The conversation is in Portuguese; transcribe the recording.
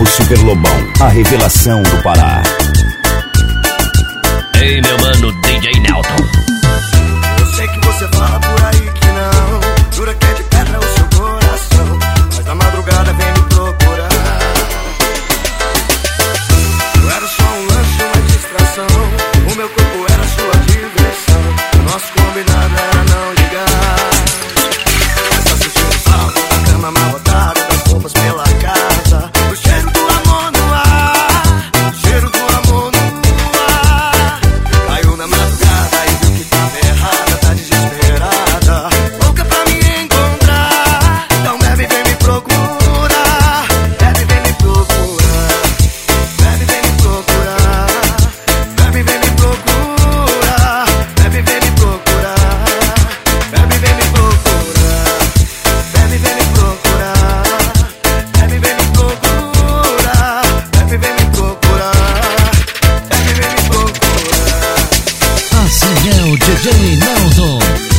novo Super Lobão, a revelação do Pará. Ei, meu mano, DJ Naldo